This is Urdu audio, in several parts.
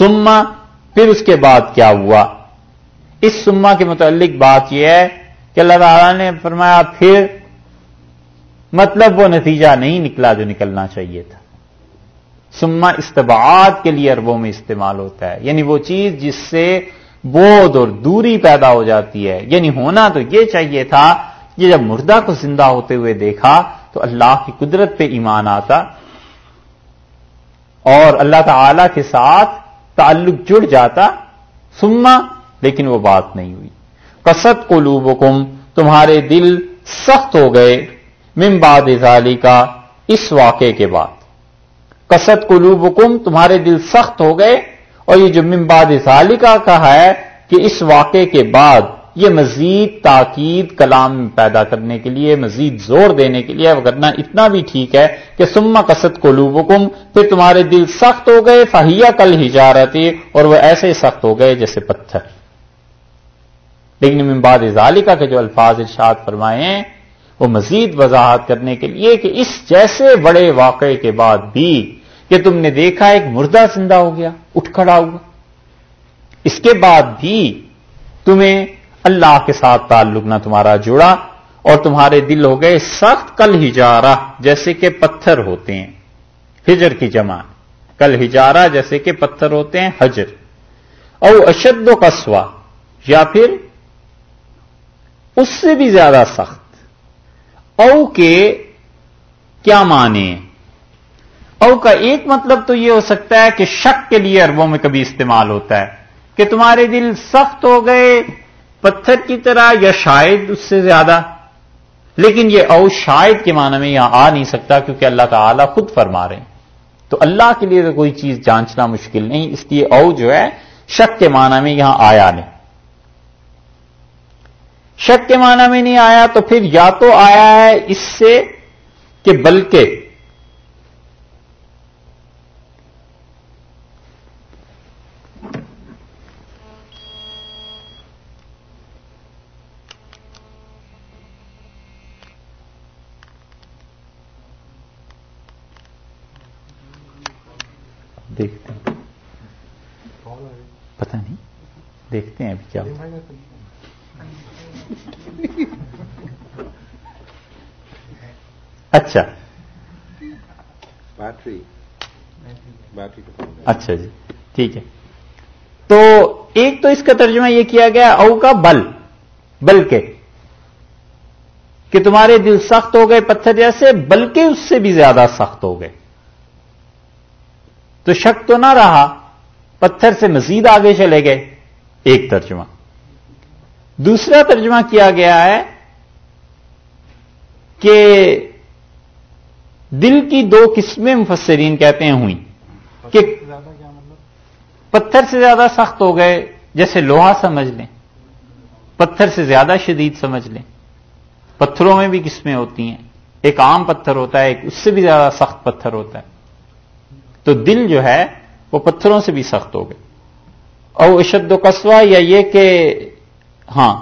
سما، پھر اس کے بعد کیا ہوا؟ اس سما کے متعلق بات یہ ہے کہ اللہ تعالیٰ نے فرمایا، پھر مطلب وہ نتیجہ نہیں نکلا جو نکلنا چاہیے تھا۔ سما استباعت کے لیے اربوں میں استعمال ہوتا ہے۔ یعنی وہ چیز جس سے بودھ اور دوری پیدا ہو جاتی ہے۔ یعنی ہونا تو یہ چاہیے تھا یہ جب مردہ کو زندہ ہوتے ہوئے دیکھا تو اللہ کی قدرت پہ ایمان آتا اور اللہ تعالی کے ساتھ تعلق جڑ جاتا سما لیکن وہ بات نہیں ہوئی۔ قصد کو تمہارے دل سخت ہو گئے۔ ممباد ازالی کا اس واقعے کے بعد۔ قصد قلوبکم، تمہارے دل سخت ہو گئے۔ اور یہ جو ممباد ازالی کا کہا ہے کہ اس واقعے کے بعد یہ مزید تاکید کلام پیدا کرنے کے لیے، مزید زور دینے کے لیے کرنا اتنا بھی ٹھیک ہے کہ سما کست کو پھر تمہارے دل سخت ہو گئے، فہیا کل ہی جا رہے اور وہ ایسے سخت ہو گئے جیسے پتھر۔ لیکن ممباد ظالقہ کے جو الفاظ ارشاد فرمائے ہیں، وہ مزید وضاحت کرنے کے لیے کہ اس جیسے بڑے واقعے کے بعد بھی کہ تم نے دیکھا ایک مردہ زندہ ہو گیا، اٹھ کھڑا ہوا۔ اس کے بعد بھی تمہیں اللہ کے ساتھ تعلق نہ تمہارا جڑا اور تمہارے دل ہو گئے سخت کل ہجارہ جیسے کہ پتھر ہوتے ہیں۔ ہجر کی جمع۔ کل ہجارہ جیسے کہ پتھر ہوتے ہیں، حجر۔ او اشد و قصوا یا پھر اس سے بھی زیادہ سخت۔ او کے کیا معنی او کا ایک مطلب تو یہ ہو سکتا ہے کہ شک کے لیے اربوں میں کبھی استعمال ہوتا ہے کہ تمہارے دل سخت ہو گئے پتھر کی طرح یا شاید اس سے زیادہ، لیکن یہ او شاید کے معنی میں یہاں آ نہیں سکتا کیونکہ اللہ تعالی خود فرما رہے ہیں۔ تو اللہ کے لیے تو کوئی چیز جانچنا مشکل نہیں، اس لیے او جو ہے، شک کے معنی میں یہاں آیا نہیں۔ شک کے معنی میں نہیں آیا تو پھر یا تو آیا ہے اس سے کہ بلکہ دیکھتے ہیں پتہ نہیں دیکھتے ہیں ابھی کیا اچھا۔ اچھا جی ٹھیک ہے۔ تو ایک تو اس کا ترجمہ یہ کیا گیا او کا بل بلکہ کہ تمہارے دل سخت ہو گئے پتھر جیسے بلکہ اس سے بھی زیادہ سخت ہو گئے۔ تو شک تو نہ رہا پتھر سے مزید آگے چلے گئے۔ ایک ترجمہ۔ دوسرا ترجمہ کیا گیا ہے کہ دل کی دو قسمیں مفسرین کہتے ہیں ہوئی کہ پتھر سے زیادہ سخت ہو گئے جیسے لوہا سمجھ لیں۔ پتھر سے زیادہ شدید سمجھ لیں۔ پتھروں میں بھی قسمیں ہوتی ہیں۔ ایک عام پتھر ہوتا ہے ایک اس سے بھی زیادہ سخت پتھر ہوتا ہے۔ تو دل جو ہے وہ پتھروں سے بھی سخت ہو گئے۔ اور اشد و قصوہ یا یہ کہ ہاں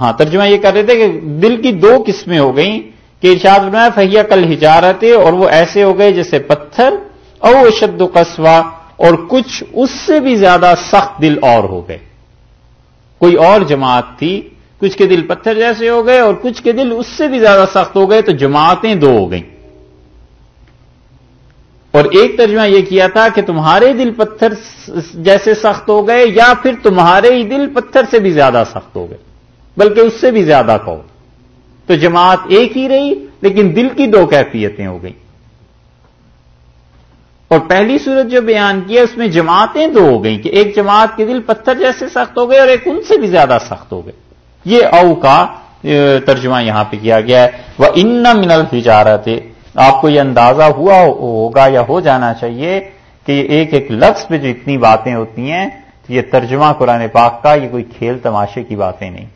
ہاں ترجمہ یہ کر رہے تھے کہ دل کی دو قسمیں ہو گئیں کہ ارشاد بنایا فہیا کل ہجارت اور وہ ایسے ہو گئے جیسے پتھر، او اشد و قصوہ اور کچھ اس سے بھی زیادہ سخت دل اور ہو گئے۔ کوئی اور جماعت تھی، کچھ کے دل پتھر جیسے ہو گئے، اور کچھ کے دل اس سے بھی زیادہ سخت ہو گئے، تو جماعتیں دو ہو گئیں۔ اور ایک ترجمہ یہ کیا تھا کہ تمہارے دل پتھر جیسے سخت ہو گئے یا پھر تمہارے ہی دل پتھر سے بھی زیادہ سخت ہو گئے، بلکہ اس سے بھی زیادہ کہو تو جماعت ایک ہی رہی، لیکن دل کی دو کیفیتیں ہو گئیں۔ اور پہلی صورت جو بیان کی ہے، اس میں جماعتیں دو ہو گئیں کہ ایک جماعت کے دل پتھر جیسے سخت ہو گئے اور ایک ان سے بھی زیادہ سخت ہو گئے۔ یہ او کا ترجمہ یہاں پہ کیا گیا ہے۔ وہ ان منل ہجارت آپ کو یہ اندازہ ہوا ہوگا یا ہو جانا چاہیے کہ ایک ایک لفظ پہ جو اتنی باتیں ہوتی ہیں تو یہ ترجمہ قرآن پاک کا، یہ کوئی کھیل تماشے کی باتیں نہیں۔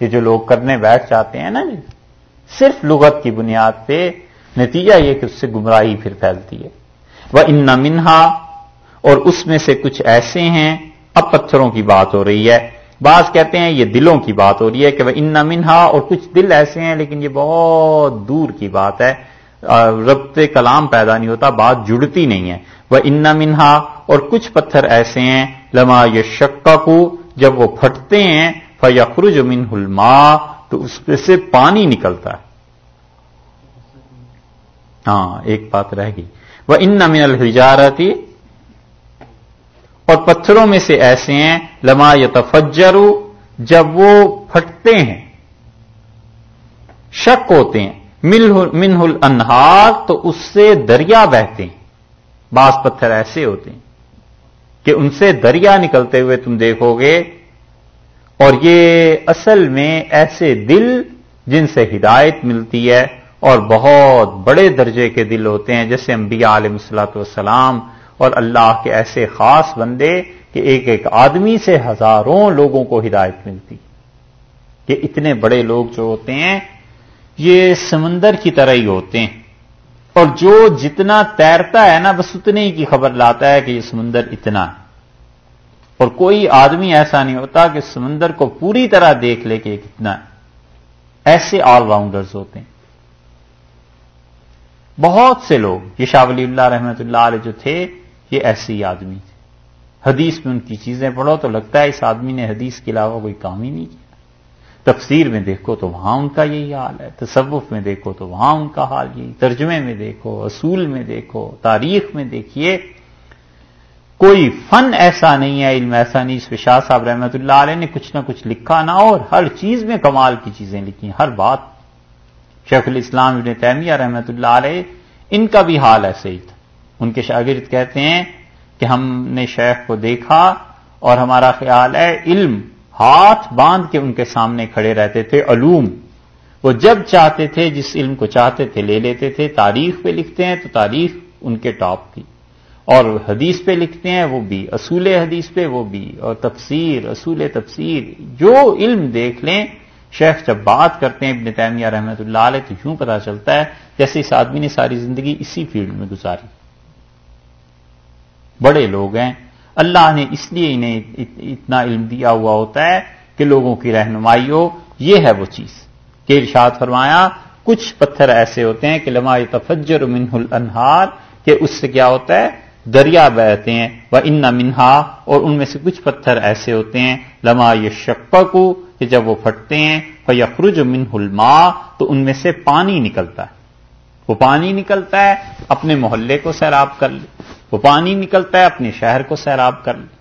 یہ جو لوگ کرنے بیٹھ جاتے ہیں نا جی صرف لغت کی بنیاد پہ نتیجہ یہ کہ اس سے گمراہی پھر پھیلتی ہے۔ وہ ان منہا اور اس میں سے کچھ ایسے ہیں، اب پتھروں کی بات ہو رہی ہے۔ بعض کہتے ہیں یہ دلوں کی بات ہو رہی ہے کہ وہ ان منہا اور کچھ دل ایسے ہیں، لیکن یہ بہت دور کی بات ہے۔ ربط کلام پیدا نہیں ہوتا، بات جڑتی نہیں ہے۔ وہ ان منہا اور کچھ پتھر ایسے ہیں، لما یہ کو جب وہ پھٹتے ہیں، فیخرج من الما تو اس پہ سے پانی نکلتا ہے۔ ہاں ایک بات رہ گئی۔ وہ ان من الحجارتی اور پتھروں میں سے ایسے ہیں، لما یتفجرو، جب وہ پھٹتے ہیں، شک ہوتے ہیں۔ منہ الانہار تو اس سے دریا بہتے ہیں۔ بعض پتھر ایسے ہوتے ہیں کہ ان سے دریا نکلتے ہوئے تم دیکھو گے۔ اور یہ اصل میں ایسے دل جن سے ہدایت ملتی ہے اور بہت بڑے درجے کے دل ہوتے ہیں، جیسے انبیاء علیہ السلاۃ والسلام اور اللہ کے ایسے خاص بندے کہ ایک ایک آدمی سے ہزاروں لوگوں کو ہدایت ملتی۔ کہ اتنے بڑے لوگ جو ہوتے ہیں، یہ سمندر کی طرح ہی ہوتے ہیں۔ اور جو جتنا تیرتا ہے نا، بس اتنے ہی کی خبر لاتا ہے کہ یہ سمندر اتنا ہے۔ اور کوئی آدمی ایسا نہیں ہوتا کہ سمندر کو پوری طرح دیکھ لے کہ کتنا ہے۔ ایسے آل راؤنڈرز ہوتے ہیں۔ بہت سے لوگ، یہ شاہ ولی اللہ رحمت اللہ علیہ جو تھے یہ ایسے ہی آدمی تھے حدیث میں ان کی چیزیں پڑھو تو لگتا ہے اس آدمی نے حدیث کے علاوہ کوئی کام ہی نہیں کیا۔ تفسیر میں دیکھو تو وہاں ان کا یہی حال ہے، تصوف میں دیکھو تو وہاں ان کا حال یہی، ترجمے میں دیکھو، اصول میں دیکھو، تاریخ میں دیکھیے۔ کوئی فن ایسا نہیں ہے، علم ایسا نہیں، اس پہ شاہ صاحب رحمت اللہ علیہ نے کچھ نہ کچھ لکھا نہ اور ہر چیز میں کمال کی چیزیں لکھی، ہر بات۔ شیخ الاسلام ابن تیمیہ رحمت اللہ علیہ، ان کا بھی حال ایسے ہی تھا۔ ان کے شاگرد کہتے ہیں کہ ہم نے شیخ کو دیکھا اور ہمارا خیال ہے علم ہاتھ باندھ کے ان کے سامنے کھڑے رہتے تھے، علوم۔ وہ جب چاہتے تھے، جس علم کو چاہتے تھے، لے لیتے تھے۔ تاریخ پہ لکھتے ہیں تو تاریخ ان کے ٹاپ کی۔ اور حدیث پہ لکھتے ہیں وہ بھی، اصول حدیث پہ وہ بھی۔ اور تفسیر، اصول تفسیر، جو علم دیکھ لیں، شیخ جب بات کرتے ہیں، ابن تیمیہ رحمت اللہ علیہ، تو یوں پتا چلتا ہے جیسے اس آدمی نے ساری زندگی اسی فیلڈ میں گزاری۔ بڑے لوگ ہیں۔ اللہ نے اس لیے انہیں اتنا علم دیا ہوا ہوتا ہے کہ لوگوں کی رہنمائی ہو۔ یہ ہے وہ چیز۔ کہ ارشاد فرمایا، کچھ پتھر ایسے ہوتے ہیں کہ لما تفجر منہ الانہار، کہ اس سے کیا ہوتا ہے؟ دریا بہتے ہیں۔ وہ ان منہا، اور ان میں سے کچھ پتھر ایسے ہوتے ہیں۔ لما یہ کو کہ جب وہ پھٹتے ہیں یخرج من الما تو ان میں سے پانی نکلتا ہے۔ وہ پانی نکلتا ہے، اپنے محلے کو سیراب کر لے۔ وہ پانی نکلتا ہے اپنے شہر کو سیراب کر لے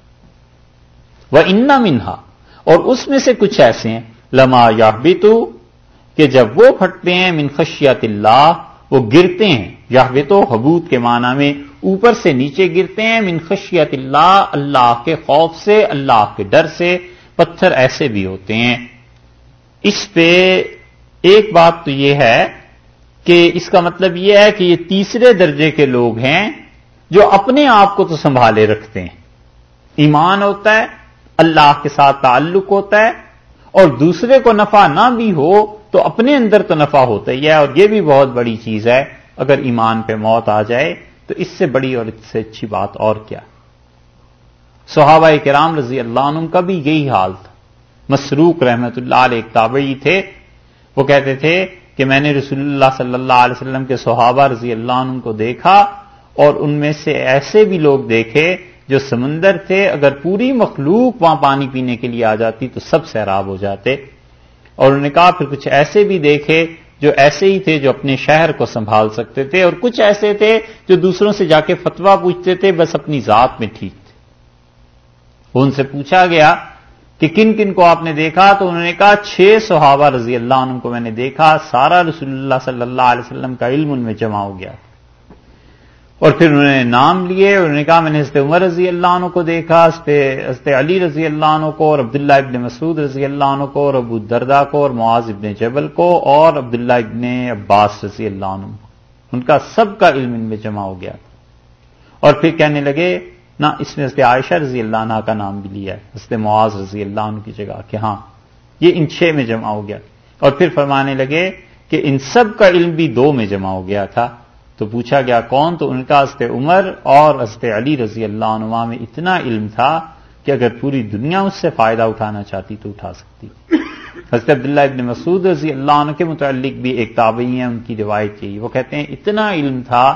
وہ انا منہا، اور اس میں سے کچھ ایسے ہیں۔ لما یا کہ جب وہ پھٹتے ہیں، من خشیت اللہ وہ گرتے ہیں۔ یا حبوت کے معنی میں اوپر سے نیچے گرتے ہیں۔ من خشیت اللہ اللہ کے خوف سے، اللہ کے ڈر سے پتھر ایسے بھی ہوتے ہیں۔ اس پہ ایک بات تو یہ ہے کہ اس کا مطلب یہ ہے کہ یہ تیسرے درجے کے لوگ ہیں۔ جو اپنے آپ کو تو سنبھالے رکھتے ہیں۔ ایمان ہوتا ہے، اللہ کے ساتھ تعلق ہوتا ہے، اور دوسرے کو نفع نہ بھی ہو تو اپنے اندر تو نفع ہوتا ہی ہے۔ اور یہ بھی بہت بڑی چیز ہے، اگر ایمان پہ موت آ جائے تو اس سے بڑی اور اس سے اچھی بات اور کیا۔ صحابہ کرام رضی اللہ عنہ کا بھی یہی حال تھا۔ مسروق رحمت اللہ علیہ ایک تابعی تھے۔ وہ کہتے تھے کہ میں نے رسول اللہ صلی اللہ علیہ وسلم کے صحابہ رضی اللہ عنہ کو دیکھا اور ان میں سے ایسے بھی لوگ دیکھے جو سمندر تھے، اگر پوری مخلوق وہاں پانی پینے کے لیے آ جاتی تو سب سیراب ہو جاتے۔ اور انہوں نے کہا، پھر کچھ ایسے بھی دیکھے جو ایسے ہی تھے جو اپنے شہر کو سنبھال سکتے تھے، اور کچھ ایسے تھے جو دوسروں سے جا کے فتوا پوچھتے تھے، بس اپنی ذات میں ٹھیک تھے۔ ان سے پوچھا گیا کہ کن کن کو آپ نے دیکھا؟ تو انہوں نے کہا، چھ صحابہ رضی اللہ عنہ کو میں نے دیکھا، سارا رسول اللہ صلی اللہ علیہ وسلم کا علم ان میں جمع ہو گیا اور پھر انہوں نے نام لیے انہوں نے کہا میں نے حضرت عمر رضی اللہ عنہ کو دیکھا، حضرت علی رضی اللہ عنہ کو اور عبداللہ ابن مسعود رضی اللہ عنہ کو اور ابو دردا کو اور معاذ ابن جبل کو اور عبداللہ ابن عباس رضی اللہ عنہ ان کا سب کا علم ان میں جمع ہو گیا۔ اور پھر کہنے لگے، نہ، اس میں حضرت عائشہ رضی اللہ عنہ کا نام بھی لیا ہے، حضرت معاذ رضی اللہ عنہ کی جگہ کہ ہاں یہ ان چھ میں جمع ہو گیا۔ اور پھر فرمانے لگے کہ ان سب کا علم بھی دو میں جمع ہو گیا تھا۔ تو پوچھا گیا، کون؟ تو ان کا حضرت عمر اور حضرت علی رضی اللہ عنہ میں اتنا علم تھا کہ اگر پوری دنیا اس سے فائدہ اٹھانا چاہتی تو اٹھا سکتی۔ حضرت عبداللہ ابن مسعود رضی اللہ عنہ کے متعلق بھی ایک تابعی ہے ان کی روایت کی وہ کہتے ہیں، اتنا علم تھا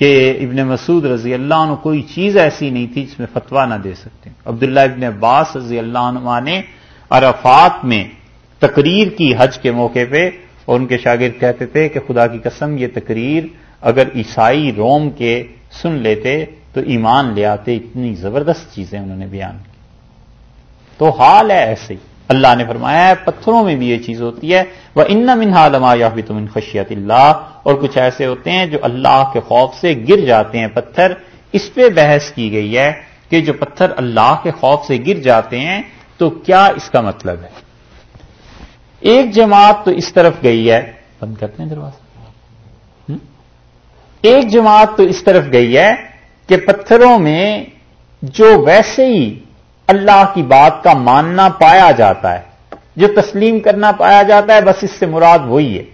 کہ ابن مسعود رضی اللہ عنہ کوئی چیز ایسی نہیں تھی جس میں فتوا نہ دے سکتے۔ عبداللہ ابن عباس رضی اللہ عنہ نے عرفات میں تقریر کی حج کے موقع پہ اور ان کے شاگرد کہتے تھے کہ خدا کی قسم یہ تقریر اگر عیسائی روم کے سن لیتے تو ایمان لے آتے، اتنی زبردست چیزیں انہوں نے بیان کی۔ تو حال ہے ایسے ہی۔ اللہ نے فرمایا ہے، پتھروں میں بھی یہ چیز ہوتی ہے۔ وہ ان منہا لما یا بھی تم خشیت اللہ اور کچھ ایسے ہوتے ہیں جو اللہ کے خوف سے گر جاتے ہیں۔ پتھر اس پہ بحث کی گئی ہے کہ جو پتھر اللہ کے خوف سے گر جاتے ہیں، تو کیا اس کا مطلب ہے؟ ایک جماعت تو اس طرف گئی ہے۔ بند کرتے ہیں دروازہ ایک جماعت تو اس طرف گئی ہے کہ پتھروں میں جو ویسے ہی اللہ کی بات کا ماننا پایا جاتا ہے، جو تسلیم کرنا پایا جاتا ہے، بس اس سے مراد وہی ہے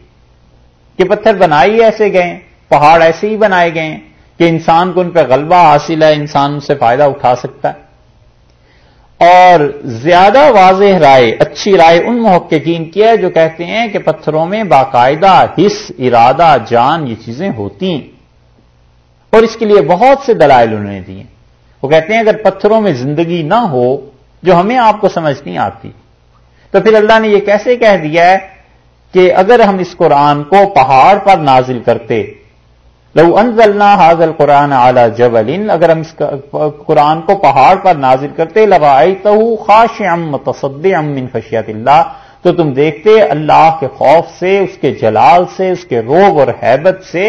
کہ پتھر بنائی ایسے گئے، پہاڑ ایسے ہی بنائے گئے ہیں کہ انسان کو ان پہ غلبہ حاصل ہے، انسان ان سے فائدہ اٹھا سکتا ہے۔ اور زیادہ واضح رائے، اچھی رائے ان محققین کی ہے جو کہتے ہیں کہ پتھروں میں باقاعدہ حص، ارادہ، جان یہ چیزیں ہوتی ہیں۔ اور اس کے لیے بہت سے دلائل انہوں نے دیے۔ وہ کہتے ہیں اگر پتھروں میں زندگی نہ ہو، جو ہمیں آپ کو سمجھ نہیں آتی، تو پھر اللہ نے یہ کیسے کہہ دیا ہے کہ اگر ہم اس قرآن کو پہاڑ پر نازل کرتے، لو انزلنا حاضل قرآن اعلی جب اگر ہم اس قرآن کو پہاڑ پر نازل کرتے لگائی تو خاش ام تصد من خشیت اللہ، تو تم دیکھتے اللہ کے خوف سے، اس کے جلال سے، اس کے روب اور حیبت سے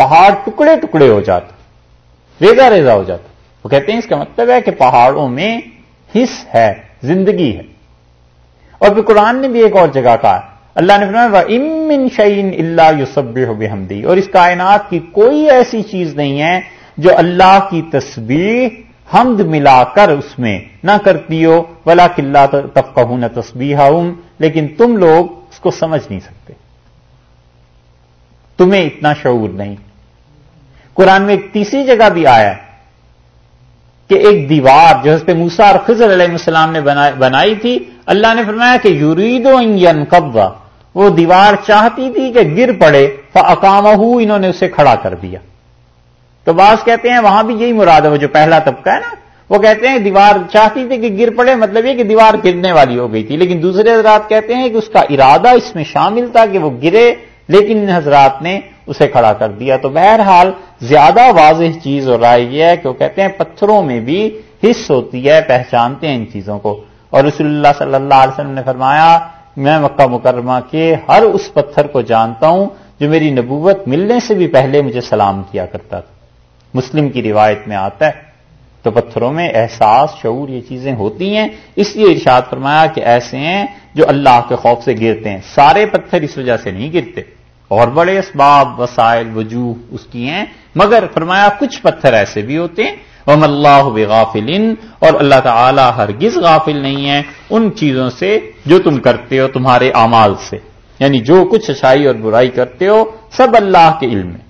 پہاڑ ٹکڑے ٹکڑے ہو جاتے ریزا ریزا ہو جاتا وہ کہتے ہیں اس کا مطلب ہے کہ پہاڑوں میں حص ہے، زندگی ہے۔ اور پھر قرآن نے بھی ایک اور جگہ کہا اللہ نے فرمایا امن شعین اللہ یوسب بحمدی اور اس کائنات کی کوئی ایسی چیز نہیں ہے جو اللہ کی تصویر حمد ملا کر اس میں نہ کرتی ہو۔ ولا کلّہ تفقہ نہ تصبیح لیکن تم لوگ اس کو سمجھ نہیں سکتے۔ تمہیں اتنا شعور نہیں۔ قرآن میں ایک تیسری جگہ بھی آیا ہے کہ ایک دیوار جو حضرت موسا اور خضر علیہ السلام نے بنائی تھی، اللہ نے فرمایا کہ یورید و قبا وہ دیوار چاہتی تھی کہ گر پڑے فقام انہوں نے اسے کھڑا کر دیا۔ تو بعض کہتے ہیں وہاں بھی یہی مراد ہے، وہ جو پہلا طبقہ ہے نا، وہ کہتے ہیں دیوار چاہتی تھی کہ گر پڑے مطلب یہ کہ دیوار گرنے والی ہو گئی تھی۔ لیکن دوسرے حضرات کہتے ہیں کہ اس کا ارادہ اس میں شامل تھا کہ وہ گرے، لیکن ان حضرات نے اسے کھڑا کر دیا۔ تو بہرحال زیادہ واضح چیز اور رائے یہ ہے کہ وہ کہتے ہیں پتھروں میں بھی حص ہوتی ہے، پہچانتے ہیں ان چیزوں کو۔ اور رسول اللہ صلی اللہ علیہ وسلم نے فرمایا، میں مکہ مکرمہ کے ہر اس پتھر کو جانتا ہوں جو میری نبوت ملنے سے بھی پہلے مجھے سلام کیا کرتا تھا۔ مسلم کی روایت میں آتا ہے۔ تو پتھروں میں احساس، شعور یہ چیزیں ہوتی ہیں۔ اس لیے ارشاد فرمایا کہ ایسے ہیں جو اللہ کے خوف سے گرتے ہیں۔ سارے پتھر اس وجہ سے نہیں گرتے۔ اور بڑے اسباب، وسائل، وجوہ اس کی ہیں۔ مگر فرمایا، کچھ پتھر ایسے بھی ہوتے ہیں۔ وم اللہ بغافل۔ اور اللہ تعالی ہرگز غافل نہیں ہے۔ ان چیزوں سے جو تم کرتے ہو، تمہارے اعمال سے۔ یعنی جو کچھ اچھائی اور برائی کرتے ہو، سب اللہ کے علم میں۔